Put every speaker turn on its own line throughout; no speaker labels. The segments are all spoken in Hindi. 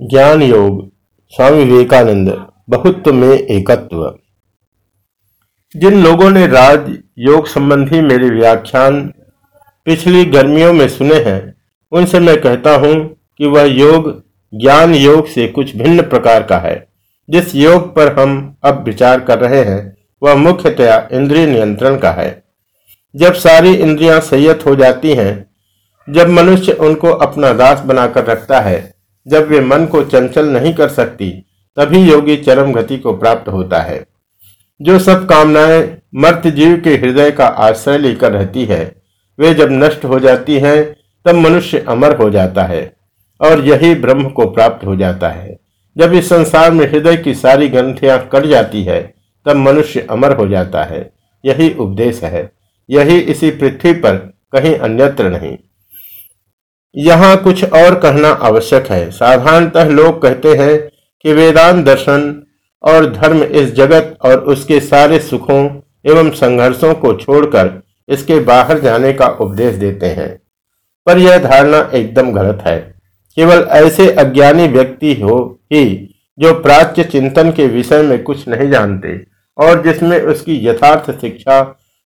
ज्ञान योग स्वामी विवेकानंद, बहुत्व में एकत्व। जिन लोगों ने राज योग संबंधी मेरे व्याख्यान पिछली गर्मियों में सुने हैं, उनसे मैं कहता हूँ कि वह योग ज्ञान योग से कुछ भिन्न प्रकार का है। जिस योग पर हम अब विचार कर रहे हैं, वह मुख्यतया इंद्रिय नियंत्रण का है। जब सारी इंद्रियाँ संयत हो जाती हैं, जब मनुष्य उनको अपना दास बनाकर रखता है जब वे मन को चंचल नहीं कर सकती, तभी योगी चरम गति को प्राप्त होता है। जो सब कामनाएँ मर्त जीव के हृदय का आश्रय लेकर रहती है, वे जब नष्ट हो जाती हैं, तब मनुष्य अमर हो जाता है और यही ब्रह्म को प्राप्त हो जाता है। जब इस संसार में हृदय की सारी ग्रंथियाँ कट जाती है, तब मनुष्य अमर हो जाता है। यही उपदेश है। यही इसी पृथ्वी पर कहीं अन्यत्र नहीं। यहाँ कुछ और कहना आवश्यक है। साधारणतः लोग कहते हैं कि वेदांत दर्शन और धर्म इस जगत और उसके सारे सुखों एवं संघर्षों को छोड़कर इसके बाहर जाने का उपदेश देते हैं। पर यह धारणा एकदम गलत है। केवल ऐसे अज्ञानी व्यक्ति हो ही जो प्राच्य चिंतन के विषय में कुछ नहीं जानते और जिसमें उसकी यथार्थ शिक्षा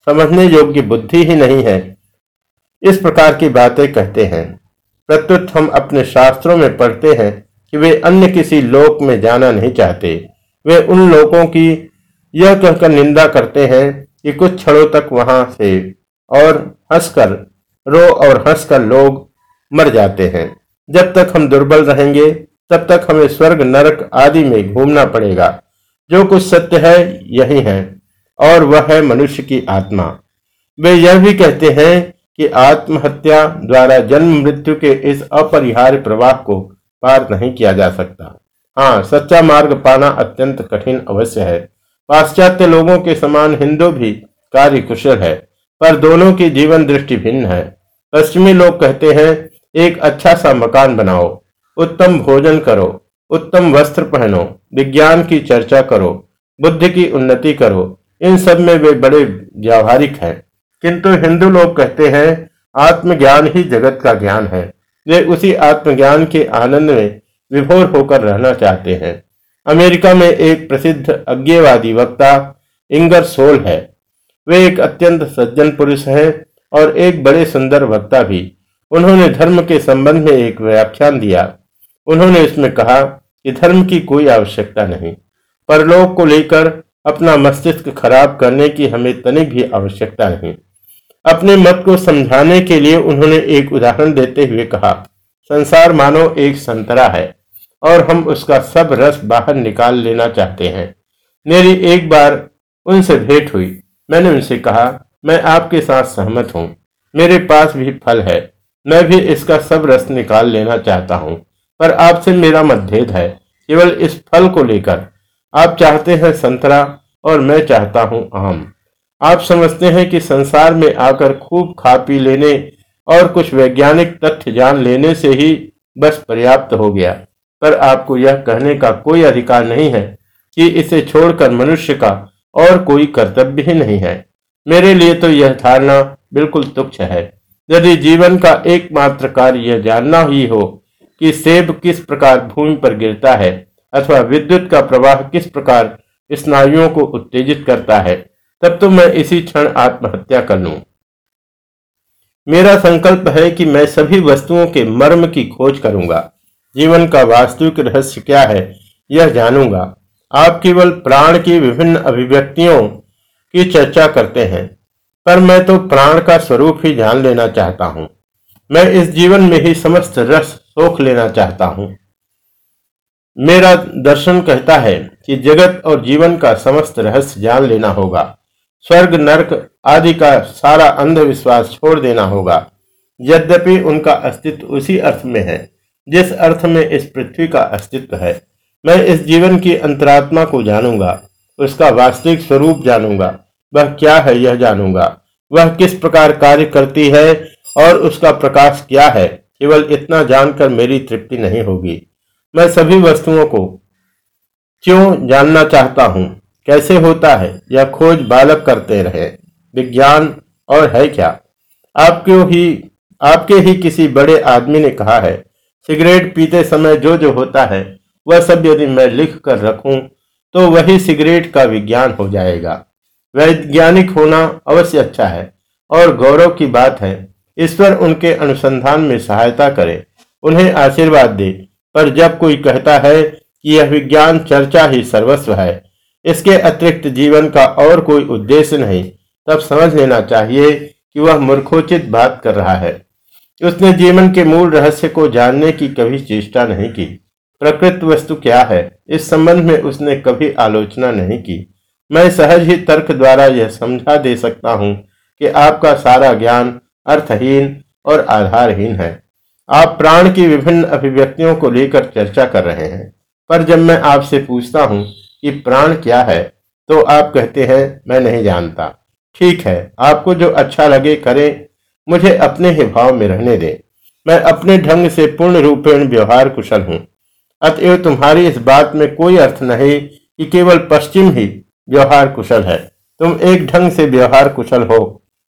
समझने योग्य बुद्धि ही नहीं है, इस प्रकार की बातें कहते हैं। प्रत्युत हम अपने शास्त्रों में पढ़ते हैं कि वे अन्य किसी लोक में जाना नहीं चाहते। वे उन लोगों की यह कहकर निंदा करते हैं कि कुछ क्षणों तक वहाँ से और हंसकर, रो और हंसकर लोग मर जाते हैं। जब तक हम दुर्बल रहेंगे, तब तक हमें स्वर्ग, नरक आदि में घूमना पड़ेगा। जो कुछ सत्य है, यही है और वह है मनुष्य की आत्मा। वे यह भी कहते हैं कि आत्महत्या द्वारा जन्म मृत्यु के इस अपरिहार्य प्रवाह को पार नहीं किया जा सकता। हाँ सच्चा मार्ग पाना अत्यंत कठिन अवश्य है। पाश्चात्य लोगों के समान हिंदू भी कार्य कुशल है, पर दोनों की जीवन दृष्टि भिन्न है। पश्चिमी लोग कहते हैं, एक अच्छा सा मकान बनाओ, उत्तम भोजन करो, उत्तम वस्त्र पहनो, विज्ञान की चर्चा करो, बुद्धि की उन्नति करो। इन सब में वे बड़े व्यावहारिक हैं। किंतु हिंदू लोग कहते हैं, आत्मज्ञान ही जगत का ज्ञान है। वे उसी आत्मज्ञान के आनंद में विभोर होकर रहना चाहते हैं। अमेरिका में एक प्रसिद्ध अज्ञेवादी वक्ता, इंगर सोल है। वे एक अत्यंत सज्जन पुरुष है और एक बड़े सुंदर वक्ता भी। उन्होंने धर्म के संबंध में एक व्याख्यान दिया। उन्होंने इसमें कहा कि धर्म की कोई आवश्यकता नहीं। परलोक को लेकर अपना मस्तिष्क खराब करने की हमें तनिक भी आवश्यकता नहीं। अपने मत को समझाने के लिए उन्होंने एक उदाहरण देते हुए कहा, संसार मानो एक संतरा है, और हम उसका सब रस बाहर निकाल लेना चाहते हैं। मेरी एक बार उनसे भेंट हुई। मैंने उनसे कहा, मैं आपके साथ सहमत हूँ, मेरे पास भी फल है, मैं भी इसका सब रस निकाल लेना चाहता हूँ, पर आपसे मेरा मतभेद है, केवल इस फल को लेकर। आप चाहते हैं संतरा, और मैं चाहता हूँ आम। आप समझते हैं कि संसार में आकर खूब खा पी लेने और कुछ वैज्ञानिक तथ्य जान लेने से ही बस पर्याप्त हो गया। पर आपको यह कहने का कोई अधिकार नहीं है कि इसे छोड़कर मनुष्य का और कोई कर्तव्य ही नहीं है। मेरे लिए तो यह धारणा बिल्कुल तुच्छ है। यदि जीवन का एकमात्र कार्य यह जानना ही हो कि सेब किस प्रकार भूमि पर गिरता है अथवा विद्युत का प्रवाह किस प्रकार स्नायुओं को उत्तेजित करता है तब तो मैं इसी क्षण आत्महत्या कर लू। मेरा संकल्प है कि मैं सभी वस्तुओं के मर्म की खोज करूँगा। जीवन का वास्तविक रहस्य क्या है, यह जानूँगा। आप केवल प्राण की विभिन्न अभिव्यक्तियों की चर्चा करते हैं, पर मैं तो प्राण का स्वरूप ही जान लेना चाहता हूँ। मैं इस जीवन में ही समस्त रस सोख लेना चाहता हूँ। मेरा दर्शन कहता है कि जगत और जीवन का समस्त रहस्य जान लेना होगा। स्वर्ग, नरक आदि का सारा अंधविश्वास छोड़ देना होगा। यद्यपि उनका अस्तित्व उसी अर्थ में है, जिस अर्थ में इस पृथ्वी का अस्तित्व है। मैं इस जीवन की अंतरात्मा को जानूँगा, उसका वास्तविक स्वरूप जानूँगा, वह क्या है यह जानूँगा। वह किस प्रकार कार्य करती है और उसका प्रकाश क्या है, केवल इतना जानकर मेरी तृप्ति नहीं होगी। मैं सभी वस्तुओं को क्यों जानना चाहता हूँ? कैसे होता है यह खोज बालक करते रहे? विज्ञान और है क्या? आपको ही, आपके ही किसी बड़े आदमी ने कहा है, सिगरेट पीते समय जो जो होता है, वह सब यदि मैं लिख कर रखूँ तो वही सिगरेट का विज्ञान हो जाएगा। वैज्ञानिक होना अवश्य अच्छा है, और गौरव की बात है ईश्वर उनके अनुसंधान में सहायता करे। उन्हें आशीर्वाद दे, पर जब कोई कहता है कि यह विज्ञान चर्चा ही सर्वस्व है इसके अतिरिक्त जीवन का और कोई उद्देश्य नहीं। तब समझ लेना चाहिए कि वह मूर्खोचित बात कर रहा है। उसने जीवन के मूल रहस्य को जानने की कभी चेष्टा नहीं की। प्रकृत वस्तु क्या है? इस संबंध में उसने कभी आलोचना नहीं की। मैं सहज ही तर्क द्वारा यह समझा दे सकता हूँ कि आपका सारा ज्ञान अर्थहीन और आधारहीन है। आप प्राण की विभिन्न अभिव्यक्तियों को लेकर चर्चा कर रहे हैं। पर जब मैं आपसे पूछता हूँ कि प्राण क्या है तो आप कहते हैं, मैं नहीं जानता। ठीक है, आपको जो अच्छा लगे करें, मुझे अपने ही भाव में रहने दें। मैं अपने ढंग से पूर्ण रूपेण व्यवहार कुशल हूँ। अतएव तुम्हारी इस बात में कोई अर्थ नहीं कि केवल पश्चिम ही व्यवहार कुशल है। तुम एक ढंग से व्यवहार कुशल हो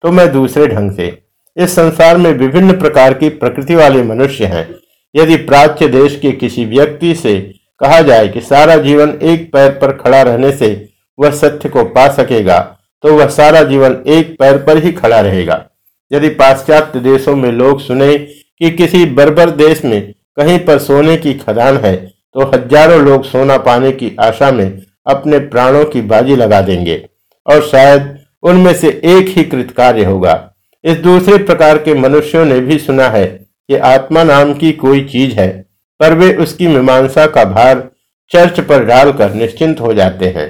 तो मैं दूसरे ढंग से। इस संसार में विभिन्न प्रकार की प्रकृति वाले मनुष्य हैं। यदि प्राच्य देश के किसी व्यक्ति से कहा जाए कि सारा जीवन एक पैर पर खड़ा रहने से वह सत्य को पा सकेगा तो वह सारा जीवन एक पैर पर ही खड़ा रहेगा। यदि पाश्चात्य देशों में लोग सुने कि किसी बर्बर देश में कहीं पर सोने की खदान है तो हज़ारों लोग सोना पाने की आशा में अपने प्राणों की बाजी लगा देंगे, और शायद उनमें से एक ही कृतकार्य होगा। इस दूसरे प्रकार के मनुष्यों ने भी सुना है कि आत्मा नाम की कोई चीज़ है पर वे उसकी मीमांसा का भार चर्च पर डालकर निश्चिंत हो जाते हैं।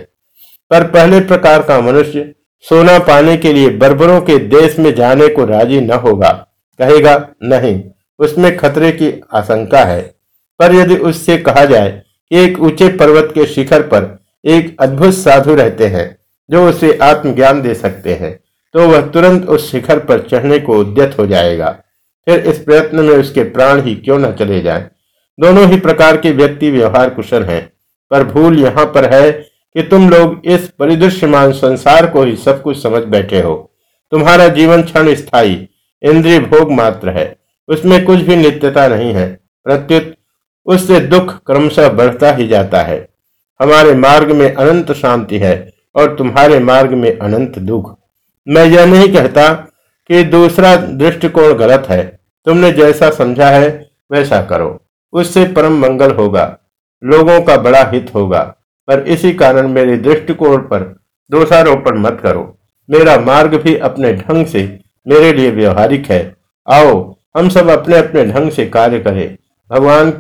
पर पहले प्रकार का मनुष्य सोना पाने के लिए बर्बरों के देश में जाने को राज़ी न होगा। कहेगा, नहीं, उसमें खतरे की आशंका है। पर यदि उससे कहा जाए कि एक ऊँचे पर्वत के शिखर पर एक अद्भुत साधु रहते हैं, जो उसे आत्मज्ञान दे सकते हैं तो वह तुरंत उस शिखर पर चढ़ने को उद्यत हो जाएगा। फिर इस प्रयत्न में उसके प्राण ही क्यों न चले जाएँ। दोनों ही प्रकार के व्यक्ति व्यवहार कुशल हैं। पर भूल यहाँ पर है कि तुम लोग इस परिदृश्यमान संसार को ही सब कुछ समझ बैठे हो। तुम्हारा जीवन क्षण स्थायी, इंद्रिय भोग मात्र है। उसमें कुछ भी नित्यता नहीं है। प्रत्युत, उससे दुख क्रमशः बढ़ता ही जाता है। हमारे मार्ग में अनंत शांति है और तुम्हारे मार्ग में अनंत दुख। मैं यह नहीं कहता कि दूसरा दृष्टिकोण गलत है। तुमने जैसा समझा है, वैसा करो। उससे परम मंगल होगा, लोगों का बड़ा हित होगा। पर इसी कारण मेरे दृष्टिकोण पर दोषारोपण मत करो। मेरा मार्ग भी अपने ढंग से मेरे लिए व्यवहारिक है। आओ, हम सब अपने अपने ढंग से कार्य करें। भगवान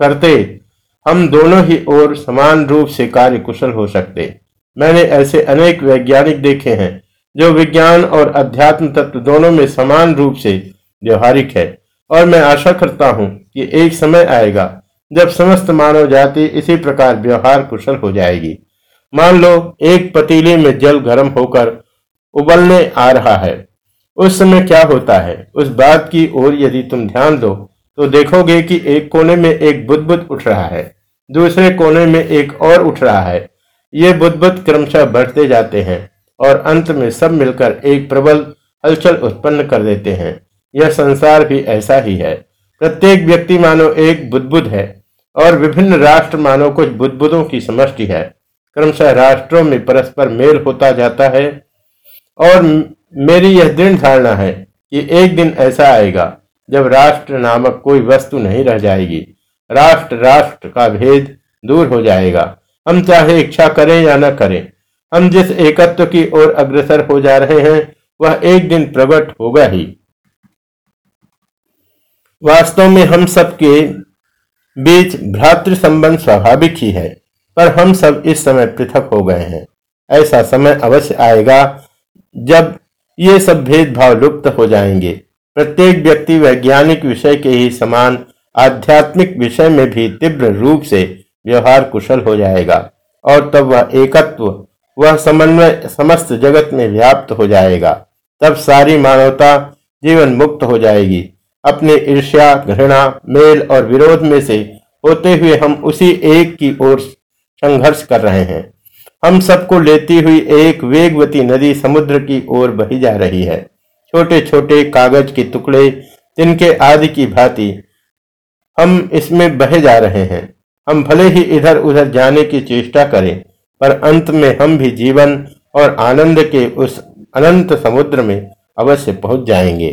करते, हम दोनों ही ओर समान रूप से कार्य कुशल हो सकते। मैंने ऐसे अनेक वैज्ञानिक देखे हैं, जो विज्ञान और अध्यात्म तत्व दोनों में समान रूप से व्यवहारिक है। और मैं आशा करता हूँ कि एक समय आएगा जब समस्त मानव जाति इसी प्रकार व्यवहार कुशल हो जाएगी। मान लो, एक पतीले में जल गर्म होकर उबलने आ रहा है। उस समय क्या होता है? उस बात की ओर यदि तुम ध्यान दो तो देखोगे कि एक कोने में एक बुद्ध उठ रहा है, दूसरे कोने में एक और उठ रहा है। ये बुद्ध क्रमशः बढ़ते जाते हैं और अंत में सब मिलकर एक प्रबल हलचल उत्पन्न कर देते हैं। यह संसार भी ऐसा ही है। प्रत्येक व्यक्ति मानो एक बुद्ध है और विभिन्न राष्ट्र मानो कुछ बुद्धबुदों की समष्टि है। क्रमशः राष्ट्रों में परस्पर मेल होता जाता है और मेरी यह दृढ़ धारणा है कि एक दिन ऐसा आएगा जब राष्ट्र नामक कोई वस्तु नहीं रह जाएगी। राष्ट्र राष्ट्र का भेद दूर हो जाएगा। हम चाहे इच्छा करें या न करें, हम जिस एकत्व की ओर अग्रसर हो जा रहे हैं, वह एक दिन प्रकट होगा ही। वास्तव में हम सबके बीच भ्रातृ संबंध स्वाभाविक ही है, पर हम सब इस समय पृथक हो गए हैं। ऐसा समय अवश्य आएगा जब ये सब भेदभाव लुप्त हो जाएँगे। प्रत्येक व्यक्ति वैज्ञानिक विषय के ही समान आध्यात्मिक विषय में भी तीव्र रूप से व्यवहार कुशल हो जाएगा, और तब वह एकत्व, वह समन्वय समस्त जगत में व्याप्त हो जाएगा। तब सारी मानवता जीवन मुक्त हो जाएगी। अपने ईर्ष्या, घृणा, मेल और विरोध में से होते हुए हम उसी एक की ओर संघर्ष कर रहे हैं। हम सबको लेती हुई एक वेगवती नदी समुद्र की ओर बही जा रही है। छोटे छोटे कागज़ के टुकड़े, तिनके आदि की भांति हम इसमें बहे जा रहे हैं। हम भले ही इधर उधर जाने की चेष्टा करें, पर अंत में हम भी जीवन और आनंद के उस अनंत समुद्र में अवश्य पहुँच जाएँगे।